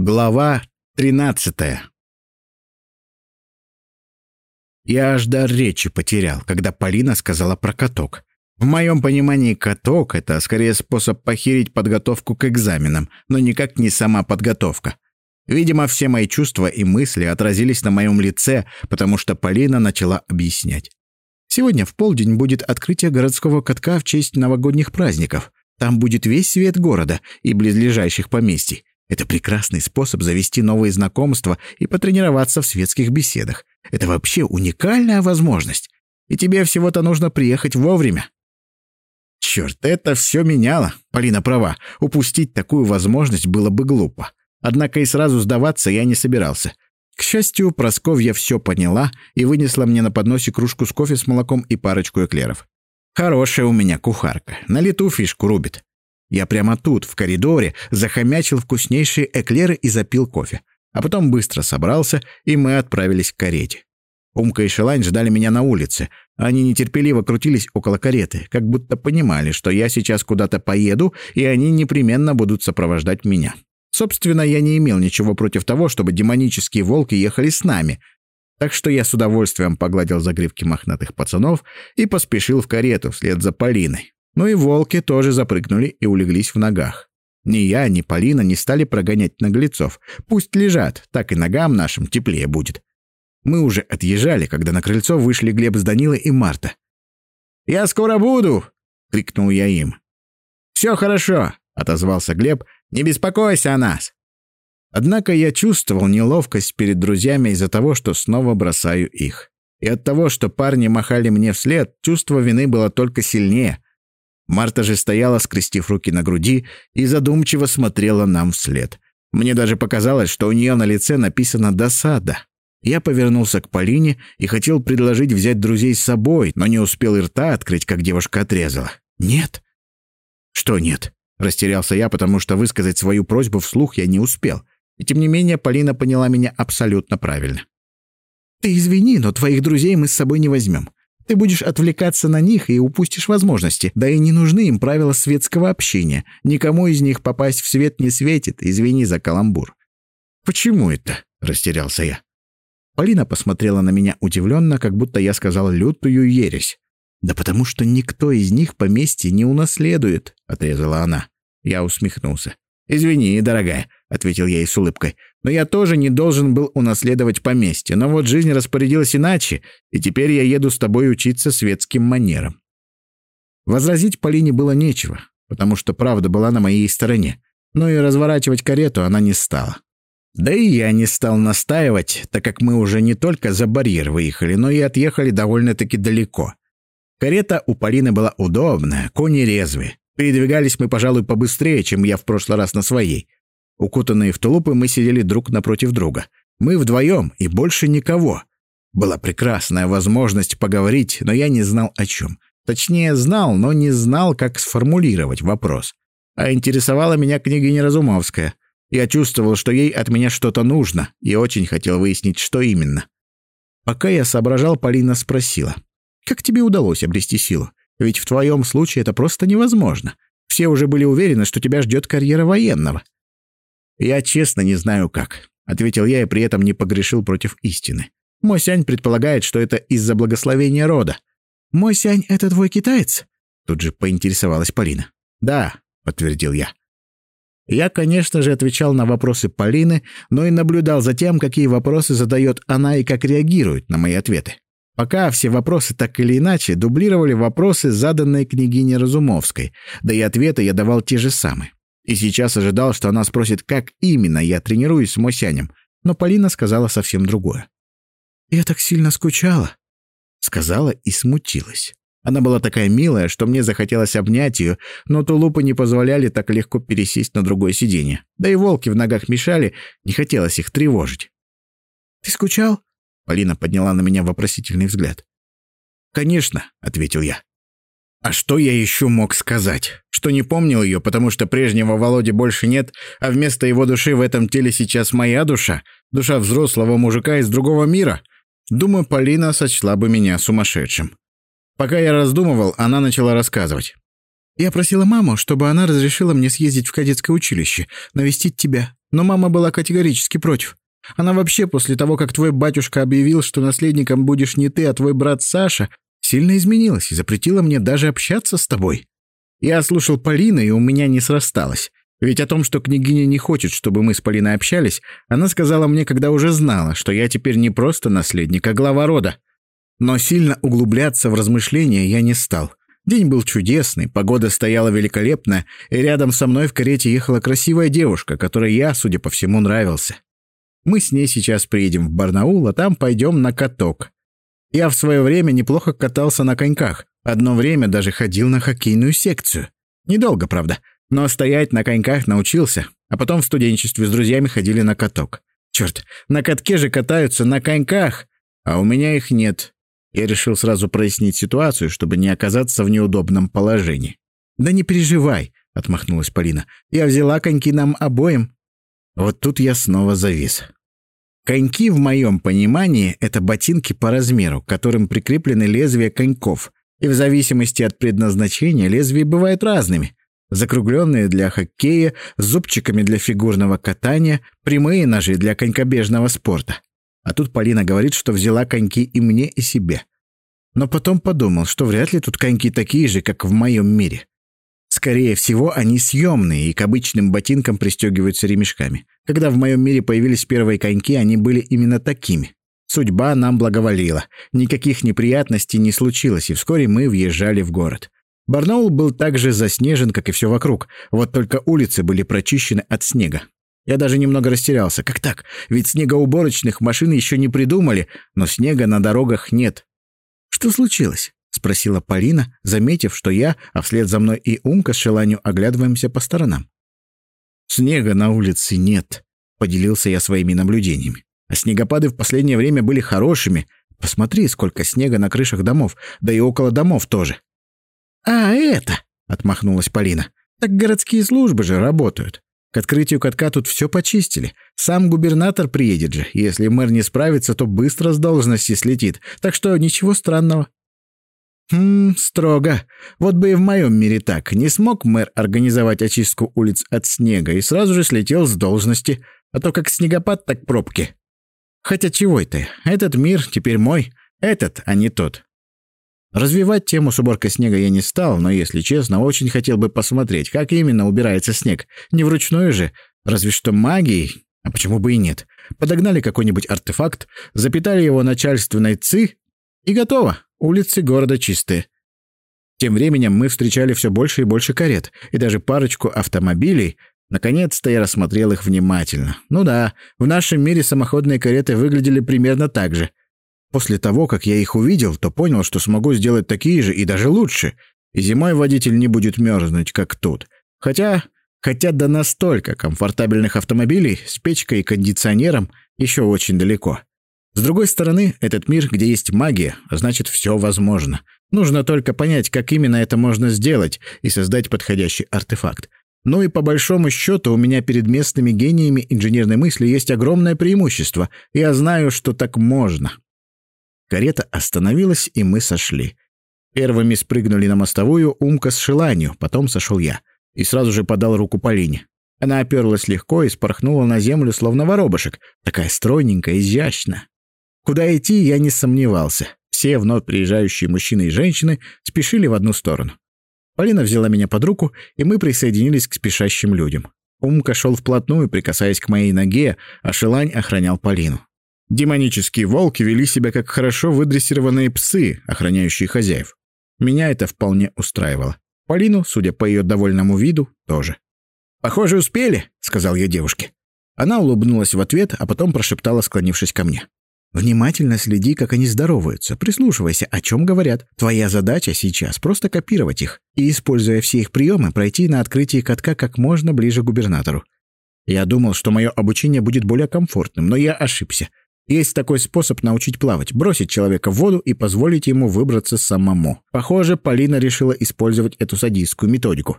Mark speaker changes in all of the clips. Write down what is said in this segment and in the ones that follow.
Speaker 1: Глава 13 Я аж дар речи потерял, когда Полина сказала про каток. В моем понимании каток — это скорее способ похерить подготовку к экзаменам, но никак не сама подготовка. Видимо, все мои чувства и мысли отразились на моем лице, потому что Полина начала объяснять. Сегодня в полдень будет открытие городского катка в честь новогодних праздников. Там будет весь свет города и близлежащих поместий. Это прекрасный способ завести новые знакомства и потренироваться в светских беседах. Это вообще уникальная возможность. И тебе всего-то нужно приехать вовремя. Черт, это все меняло. Полина права. Упустить такую возможность было бы глупо. Однако и сразу сдаваться я не собирался. К счастью, Просковья все поняла и вынесла мне на подносе кружку с кофе с молоком и парочку эклеров. Хорошая у меня кухарка. На лету фишку рубит. Я прямо тут, в коридоре, захомячил вкуснейшие эклеры и запил кофе. А потом быстро собрался, и мы отправились к карете. Умка и Шелань ждали меня на улице. Они нетерпеливо крутились около кареты, как будто понимали, что я сейчас куда-то поеду, и они непременно будут сопровождать меня. Собственно, я не имел ничего против того, чтобы демонические волки ехали с нами, так что я с удовольствием погладил загривки мохнатых пацанов и поспешил в карету вслед за Полиной. Ну и волки тоже запрыгнули и улеглись в ногах. Ни я, ни Полина не стали прогонять наглецов. Пусть лежат, так и ногам нашим теплее будет. Мы уже отъезжали, когда на крыльцо вышли Глеб с Данилой и Марта. «Я скоро буду!» — крикнул я им. «Все хорошо!» — отозвался Глеб. «Не беспокойся о нас!» Однако я чувствовал неловкость перед друзьями из-за того, что снова бросаю их. И от того, что парни махали мне вслед, чувство вины было только сильнее — Марта же стояла, скрестив руки на груди, и задумчиво смотрела нам вслед. Мне даже показалось, что у нее на лице написано «досада». Я повернулся к Полине и хотел предложить взять друзей с собой, но не успел и рта открыть, как девушка отрезала. «Нет». «Что нет?» — растерялся я, потому что высказать свою просьбу вслух я не успел. И тем не менее Полина поняла меня абсолютно правильно. «Ты извини, но твоих друзей мы с собой не возьмем. Ты будешь отвлекаться на них и упустишь возможности. Да и не нужны им правила светского общения. Никому из них попасть в свет не светит, извини за каламбур». «Почему это?» — растерялся я. Полина посмотрела на меня удивленно, как будто я сказал лютую ересь. «Да потому что никто из них поместье не унаследует», — отрезала она. Я усмехнулся. «Извини, дорогая», — ответил я ей с улыбкой. «Но я тоже не должен был унаследовать поместье. Но вот жизнь распорядилась иначе, и теперь я еду с тобой учиться светским манерам». Возразить Полине было нечего, потому что правда была на моей стороне. Но и разворачивать карету она не стала. Да и я не стал настаивать, так как мы уже не только за барьер выехали, но и отъехали довольно-таки далеко. Карета у Полины была удобная, кони резвые. Передвигались мы, пожалуй, побыстрее, чем я в прошлый раз на своей. Укутанные в тулупы мы сидели друг напротив друга. Мы вдвоем и больше никого. Была прекрасная возможность поговорить, но я не знал о чем. Точнее, знал, но не знал, как сформулировать вопрос. А интересовала меня княгиня Разумовская. Я чувствовал, что ей от меня что-то нужно, и очень хотел выяснить, что именно. Пока я соображал, Полина спросила. «Как тебе удалось обрести силу? Ведь в твоем случае это просто невозможно. Все уже были уверены, что тебя ждет карьера военного». «Я честно не знаю как», — ответил я и при этом не погрешил против истины. «Мой сянь предполагает, что это из-за благословения рода». «Мой сянь — это твой китаец?» Тут же поинтересовалась Полина. «Да», — подтвердил я. Я, конечно же, отвечал на вопросы Полины, но и наблюдал за тем, какие вопросы задает она и как реагирует на мои ответы. Пока все вопросы так или иначе дублировали вопросы, заданные княгине Разумовской, да и ответы я давал те же самые. И сейчас ожидал, что она спросит, как именно я тренируюсь с Мосянем, но Полина сказала совсем другое. «Я так сильно скучала», — сказала и смутилась. Она была такая милая, что мне захотелось обнять ее, но тулупы не позволяли так легко пересесть на другое сиденье. Да и волки в ногах мешали, не хотелось их тревожить. «Ты скучал?» Полина подняла на меня вопросительный взгляд. «Конечно», — ответил я. А что я еще мог сказать? Что не помнил ее, потому что прежнего Володи больше нет, а вместо его души в этом теле сейчас моя душа, душа взрослого мужика из другого мира? Думаю, Полина сочла бы меня сумасшедшим. Пока я раздумывал, она начала рассказывать. Я просила маму, чтобы она разрешила мне съездить в кадетское училище, навестить тебя. Но мама была категорически против. Она вообще после того, как твой батюшка объявил, что наследником будешь не ты, а твой брат Саша, сильно изменилась и запретила мне даже общаться с тобой. Я слушал Полину, и у меня не срасталось. Ведь о том, что княгиня не хочет, чтобы мы с Полиной общались, она сказала мне, когда уже знала, что я теперь не просто наследник, а глава рода. Но сильно углубляться в размышления я не стал. День был чудесный, погода стояла великолепная, и рядом со мной в карете ехала красивая девушка, которой я, судя по всему, нравился. Мы с ней сейчас приедем в Барнаул, а там пойдем на каток. Я в свое время неплохо катался на коньках. Одно время даже ходил на хоккейную секцию. Недолго, правда, но стоять на коньках научился. А потом в студенчестве с друзьями ходили на каток. Черт, на катке же катаются на коньках, а у меня их нет. Я решил сразу прояснить ситуацию, чтобы не оказаться в неудобном положении. «Да не переживай», — отмахнулась Полина. «Я взяла коньки нам обоим». Вот тут я снова завис. Коньки, в моем понимании, это ботинки по размеру, к которым прикреплены лезвия коньков. И в зависимости от предназначения лезвия бывают разными. Закругленные для хоккея, с зубчиками для фигурного катания, прямые ножи для конькобежного спорта. А тут Полина говорит, что взяла коньки и мне, и себе. Но потом подумал, что вряд ли тут коньки такие же, как в моем мире. Скорее всего, они съемные и к обычным ботинкам пристегиваются ремешками. Когда в моем мире появились первые коньки, они были именно такими. Судьба нам благоволила. Никаких неприятностей не случилось, и вскоре мы въезжали в город. Барнаул был так же заснежен, как и все вокруг, вот только улицы были прочищены от снега. Я даже немного растерялся. Как так? Ведь снегоуборочных машин еще не придумали, но снега на дорогах нет. «Что случилось?» — спросила Полина, заметив, что я, а вслед за мной и Умка с Шеланью оглядываемся по сторонам. «Снега на улице нет», — поделился я своими наблюдениями. «А снегопады в последнее время были хорошими. Посмотри, сколько снега на крышах домов, да и около домов тоже». «А, это!» — отмахнулась Полина. «Так городские службы же работают. К открытию катка тут все почистили. Сам губернатор приедет же. Если мэр не справится, то быстро с должности слетит. Так что ничего странного. Хм, строго. Вот бы и в моем мире так. Не смог мэр организовать очистку улиц от снега и сразу же слетел с должности. А то как снегопад, так пробки. Хотя чего это? Этот мир теперь мой. Этот, а не тот. Развивать тему с уборкой снега я не стал, но, если честно, очень хотел бы посмотреть, как именно убирается снег. Не вручную же, разве что магией, а почему бы и нет. Подогнали какой-нибудь артефакт, запитали его начальственной ЦИ, и готово, улицы города чистые. Тем временем мы встречали все больше и больше карет, и даже парочку автомобилей. Наконец-то я рассмотрел их внимательно. Ну да, в нашем мире самоходные кареты выглядели примерно так же. После того, как я их увидел, то понял, что смогу сделать такие же и даже лучше. И зимой водитель не будет мерзнуть, как тут. Хотя, хотя до настолько комфортабельных автомобилей с печкой и кондиционером еще очень далеко. С другой стороны, этот мир, где есть магия, значит, все возможно. Нужно только понять, как именно это можно сделать и создать подходящий артефакт. Ну и по большому счету у меня перед местными гениями инженерной мысли есть огромное преимущество. Я знаю, что так можно. Карета остановилась, и мы сошли. Первыми спрыгнули на мостовую Умка с Шеланью, потом сошел я. И сразу же подал руку Полине. Она оперлась легко и спорхнула на землю, словно воробушек. Такая стройненькая, изящная. Куда идти, я не сомневался. Все вновь приезжающие мужчины и женщины спешили в одну сторону. Полина взяла меня под руку, и мы присоединились к спешащим людям. Умка шел вплотную, прикасаясь к моей ноге, а Шелань охранял Полину. Демонические волки вели себя как хорошо выдрессированные псы, охраняющие хозяев. Меня это вполне устраивало. Полину, судя по ее довольному виду, тоже. «Похоже, успели», — сказал я девушке. Она улыбнулась в ответ, а потом прошептала, склонившись ко мне. «Внимательно следи, как они здороваются, прислушивайся, о чем говорят. Твоя задача сейчас просто копировать их и, используя все их приемы, пройти на открытие катка как можно ближе к губернатору. Я думал, что мое обучение будет более комфортным, но я ошибся. Есть такой способ научить плавать – бросить человека в воду и позволить ему выбраться самому. Похоже, Полина решила использовать эту садистскую методику.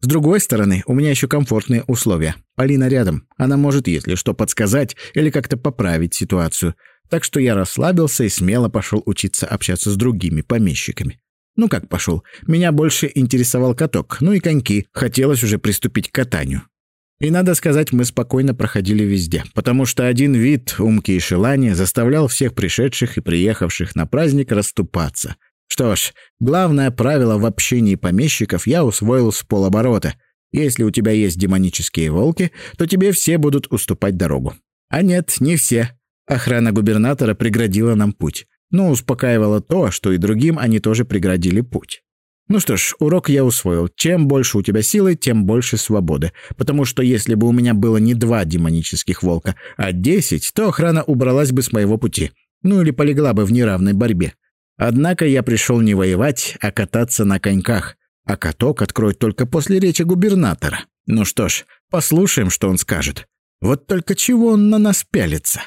Speaker 1: С другой стороны, у меня еще комфортные условия. Полина рядом. Она может, если что, подсказать или как-то поправить ситуацию. Так что я расслабился и смело пошел учиться общаться с другими помещиками. Ну как пошел? Меня больше интересовал каток, ну и коньки. Хотелось уже приступить к катанию. И надо сказать, мы спокойно проходили везде, потому что один вид Умки и Шелани заставлял всех пришедших и приехавших на праздник расступаться. Что ж, главное правило в общении помещиков я усвоил с полоборота. Если у тебя есть демонические волки, то тебе все будут уступать дорогу. А нет, не все. Охрана губернатора преградила нам путь. Но успокаивало то, что и другим они тоже преградили путь. Ну что ж, урок я усвоил. Чем больше у тебя силы, тем больше свободы. Потому что если бы у меня было не два демонических волка, а десять, то охрана убралась бы с моего пути. Ну или полегла бы в неравной борьбе. Однако я пришел не воевать, а кататься на коньках. А каток откроет только после речи губернатора. Ну что ж, послушаем, что он скажет. Вот только чего он на нас пялится.